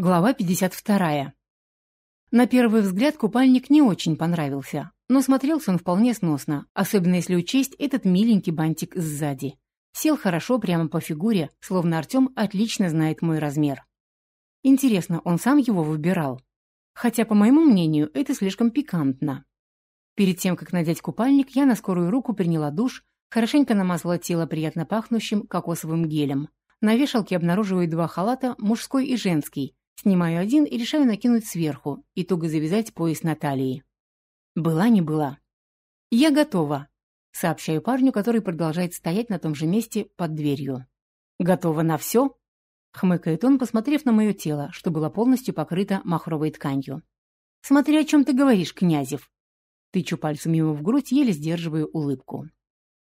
Глава 52. На первый взгляд купальник не очень понравился, но смотрелся он вполне сносно, особенно если учесть этот миленький бантик сзади. Сел хорошо прямо по фигуре, словно Артем отлично знает мой размер. Интересно, он сам его выбирал? Хотя, по моему мнению, это слишком пикантно. Перед тем, как надеть купальник, я на скорую руку приняла душ, хорошенько намазала тело приятно пахнущим кокосовым гелем. На вешалке обнаруживаю два халата, мужской и женский, Снимаю один и решаю накинуть сверху и туго завязать пояс на талии. Была не была. «Я готова», — сообщаю парню, который продолжает стоять на том же месте под дверью. «Готова на все?» — хмыкает он, посмотрев на мое тело, что было полностью покрыто махровой тканью. «Смотри, о чем ты говоришь, Князев». Тычу пальцем ему в грудь, еле сдерживаю улыбку.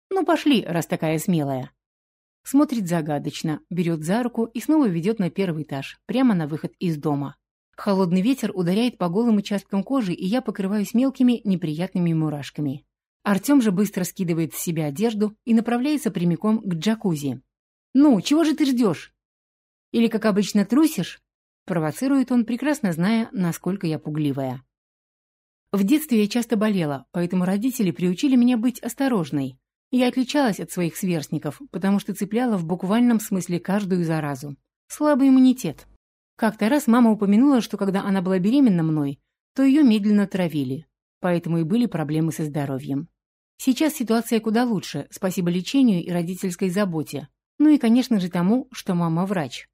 «Ну пошли, раз такая смелая». Смотрит загадочно, берет за руку и снова ведет на первый этаж, прямо на выход из дома. Холодный ветер ударяет по голым участкам кожи, и я покрываюсь мелкими неприятными мурашками. Артем же быстро скидывает с себя одежду и направляется прямиком к джакузи. «Ну, чего же ты ждешь? Или, как обычно, трусишь?» Провоцирует он, прекрасно зная, насколько я пугливая. В детстве я часто болела, поэтому родители приучили меня быть осторожной. Я отличалась от своих сверстников, потому что цепляла в буквальном смысле каждую заразу. Слабый иммунитет. Как-то раз мама упомянула, что когда она была беременна мной, то ее медленно травили, поэтому и были проблемы со здоровьем. Сейчас ситуация куда лучше, спасибо лечению и родительской заботе. Ну и, конечно же, тому, что мама врач.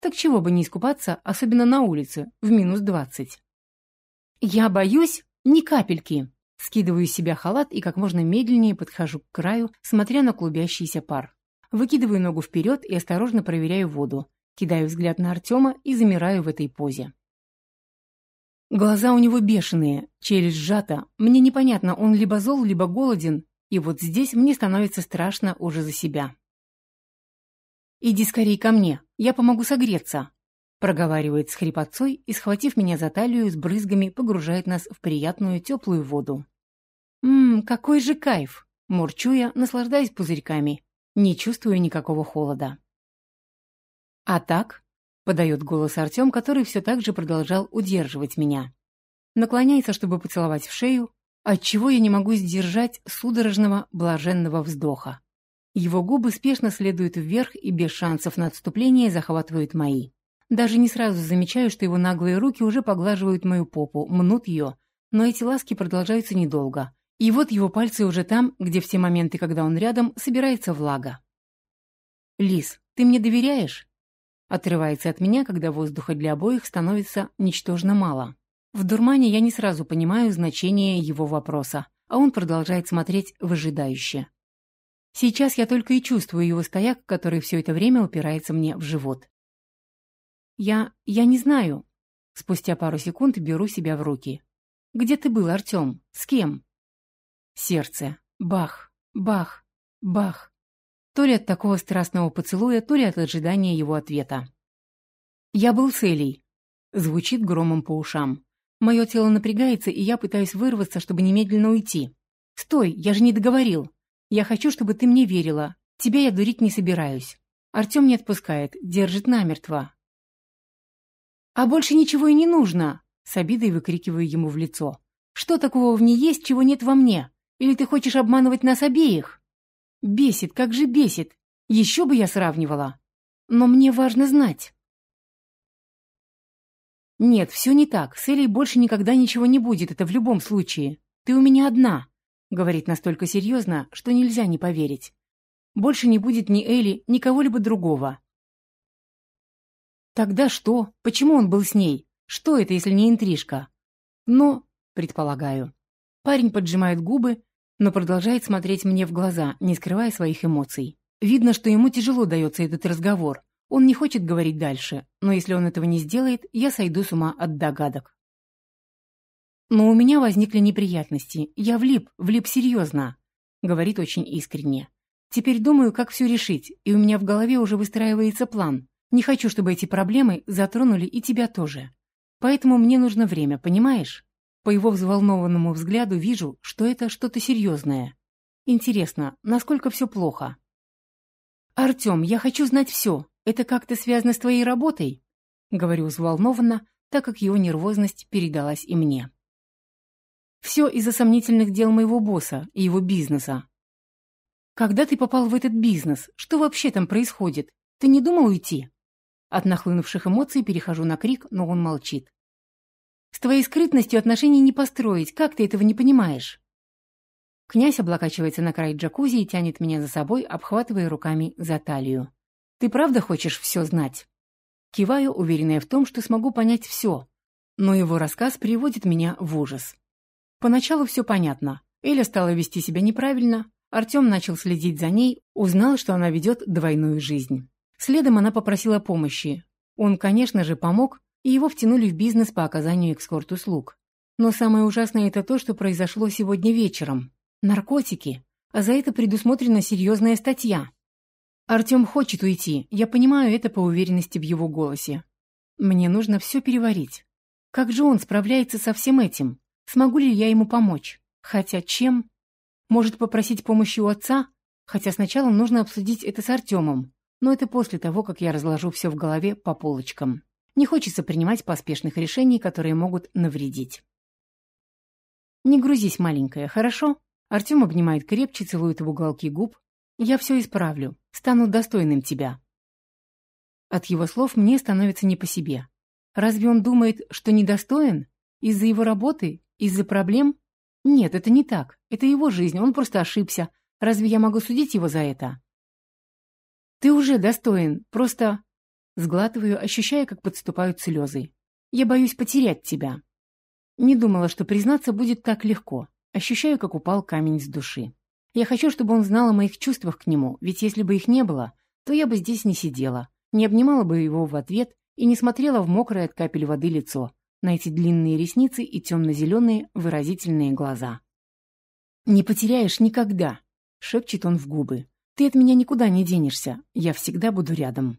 Так чего бы не искупаться, особенно на улице, в минус двадцать. Я боюсь ни капельки. Скидываю с себя халат и как можно медленнее подхожу к краю, смотря на клубящийся пар. Выкидываю ногу вперед и осторожно проверяю воду. Кидаю взгляд на Артема и замираю в этой позе. Глаза у него бешеные, челюсть сжата. Мне непонятно, он либо зол, либо голоден. И вот здесь мне становится страшно уже за себя. «Иди скорее ко мне, я помогу согреться», проговаривает с хрипотцой и, схватив меня за талию с брызгами, погружает нас в приятную теплую воду. «Ммм, какой же кайф!» Мурчу я, наслаждаясь пузырьками. Не чувствую никакого холода. «А так?» — подает голос Артем, который все так же продолжал удерживать меня. Наклоняется, чтобы поцеловать в шею, отчего я не могу сдержать судорожного блаженного вздоха. Его губы спешно следуют вверх и без шансов на отступление захватывают мои. Даже не сразу замечаю, что его наглые руки уже поглаживают мою попу, мнут ее, но эти ласки продолжаются недолго. И вот его пальцы уже там, где в те моменты, когда он рядом, собирается влага. «Лис, ты мне доверяешь?» Отрывается от меня, когда воздуха для обоих становится ничтожно мало. В дурмане я не сразу понимаю значение его вопроса, а он продолжает смотреть выжидающе. Сейчас я только и чувствую его стояк, который все это время упирается мне в живот. «Я... я не знаю». Спустя пару секунд беру себя в руки. «Где ты был, Артем? С кем?» Сердце. Бах, бах, бах. То ли от такого страстного поцелуя, то ли от ожидания его ответа. «Я был с Элей», — звучит громом по ушам. Мое тело напрягается, и я пытаюсь вырваться, чтобы немедленно уйти. «Стой, я же не договорил. Я хочу, чтобы ты мне верила. Тебя я дурить не собираюсь». Артем не отпускает, держит намертво. «А больше ничего и не нужно!» С обидой выкрикиваю ему в лицо. «Что такого в ней есть, чего нет во мне? Или ты хочешь обманывать нас обеих?» «Бесит, как же бесит! Еще бы я сравнивала! Но мне важно знать!» «Нет, все не так. С Элей больше никогда ничего не будет, это в любом случае. Ты у меня одна», — говорит настолько серьезно, что нельзя не поверить. «Больше не будет ни Эли, ни кого-либо другого. Тогда что? Почему он был с ней? Что это, если не интрижка? Но, предполагаю. Парень поджимает губы, но продолжает смотреть мне в глаза, не скрывая своих эмоций. Видно, что ему тяжело дается этот разговор. Он не хочет говорить дальше, но если он этого не сделает, я сойду с ума от догадок. Но у меня возникли неприятности. Я влип, влип серьезно. Говорит очень искренне. Теперь думаю, как все решить, и у меня в голове уже выстраивается план. Не хочу, чтобы эти проблемы затронули и тебя тоже. Поэтому мне нужно время, понимаешь? По его взволнованному взгляду вижу, что это что-то серьезное. Интересно, насколько все плохо? Артем, я хочу знать все. Это как-то связано с твоей работой? Говорю взволнованно, так как его нервозность передалась и мне. Все из-за сомнительных дел моего босса и его бизнеса. Когда ты попал в этот бизнес? Что вообще там происходит? Ты не думал уйти? От нахлынувших эмоций перехожу на крик, но он молчит. С твоей скрытностью отношений не построить, как ты этого не понимаешь? Князь облокачивается на край джакузи и тянет меня за собой, обхватывая руками за талию. Ты правда хочешь все знать? Киваю, уверенная в том, что смогу понять все, но его рассказ приводит меня в ужас. Поначалу все понятно. Эля стала вести себя неправильно, Артем начал следить за ней, узнал, что она ведет двойную жизнь. Следом она попросила помощи. Он, конечно же, помог, и его втянули в бизнес по оказанию экскорт-услуг. Но самое ужасное это то, что произошло сегодня вечером. Наркотики. А за это предусмотрена серьезная статья. Артем хочет уйти, я понимаю это по уверенности в его голосе. Мне нужно все переварить. Как же он справляется со всем этим? Смогу ли я ему помочь? Хотя чем? Может попросить помощи у отца? Хотя сначала нужно обсудить это с Артемом. Но это после того, как я разложу все в голове по полочкам. Не хочется принимать поспешных решений, которые могут навредить. Не грузись, маленькая, хорошо? Артем обнимает крепче, целует в уголки губ. Я все исправлю. Стану достойным тебя. От его слов мне становится не по себе. Разве он думает, что недостоин? Из-за его работы из-за проблем? Нет, это не так. Это его жизнь, он просто ошибся. Разве я могу судить его за это? Ты уже достоин, просто... Сглатываю, ощущая, как подступают слезы. Я боюсь потерять тебя. Не думала, что признаться будет так легко. Ощущаю, как упал камень с души. Я хочу, чтобы он знал о моих чувствах к нему, ведь если бы их не было, то я бы здесь не сидела, не обнимала бы его в ответ и не смотрела в мокрое от капель воды лицо, на эти длинные ресницы и темно-зеленые выразительные глаза. «Не потеряешь никогда», — шепчет он в губы. «Ты от меня никуда не денешься, я всегда буду рядом».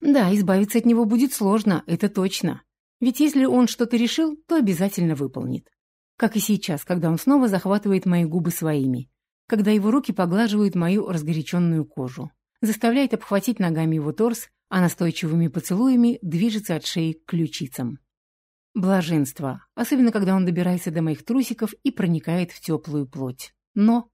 Да, избавиться от него будет сложно, это точно. Ведь если он что-то решил, то обязательно выполнит. Как и сейчас, когда он снова захватывает мои губы своими, когда его руки поглаживают мою разгоряченную кожу, заставляет обхватить ногами его торс, а настойчивыми поцелуями движется от шеи к ключицам. Блаженство, особенно когда он добирается до моих трусиков и проникает в теплую плоть. Но